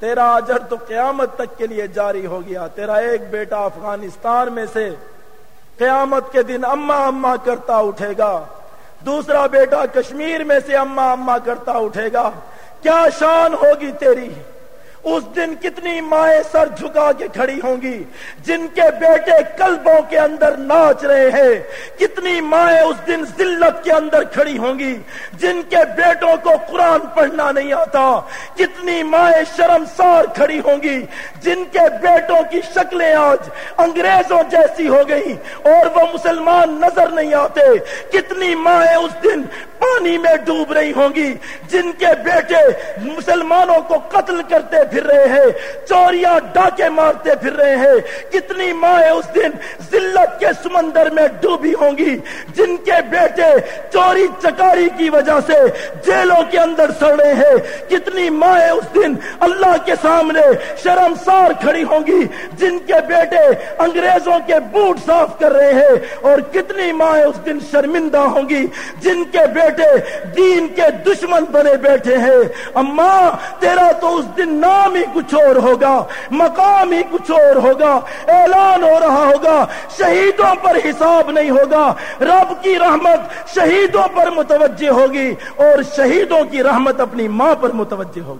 تیرا اجر تو قیامت تک کے لیے جاری ہو گیا۔ تیرا ایک بیٹا افغانستان میں سے قیامت کے دن اما اما کرتا اٹھے گا۔ دوسرا بیٹا کشمیر میں سے اما اما کرتا اٹھے گا۔ کیا شان ہوگی تیری۔ اس دن کتنی مائیں سر جھکا کے کھڑی ہوں گی۔ جن کے بیٹے قلبوں کے اندر ناچ رہے ہیں، کتنی مائیں اس دن ذلت کے اندر کھڑی ہوں گی۔ جن کے بیٹوں کو قرآن پڑھنا نہیں آتا کتنی مائیں شرمسار کھڑی ہوں گی، جن کے بیٹوں کی شکلیں آج انگریزوں جیسی ہو گئی اور وہ مسلمان نظر نہیں آتے، کتنی مائیں اس دن پانی میں ڈوب رہی ہوں گی، جن کے بیٹے مسلمانوں کو قتل کرتے پھر رہے ہیں، چوریاں ڈاکے مارتے پھر رہے ہیں، کتنی مائیں اس دن ذلت کے سمندر میں ڈوبی ہوں گی، جن کے بیٹے چوری چکاری کی وجہ سے جیلوں کے اندر سڑ رہے ہیں، کتنی مائیں اس دن اللہ کے سامنے شرمسار کھڑی ہوں گی، جن کے بیٹے انگریزوں کے بوٹ صاف کر رہے ہیں اور کتنی مائیں اس دن شرمندہ ہوں گی، جن کے بیٹے دین کے دشمن بنے بیٹھے ہیں۔ اما، تیرا تو اس دن نام ہی کچھ اور ہوگا، مقام ہی کچھ اور ہوگا، اعلان ہو رہا ہوگا، شہیدوں پر حساب نہیں ہوگا۔ رب کی رحمت شہیدوں پر متوجہ ہوگی اور شہیدوں کی رحمت اپنی ماں پر متوجہ ہوگی۔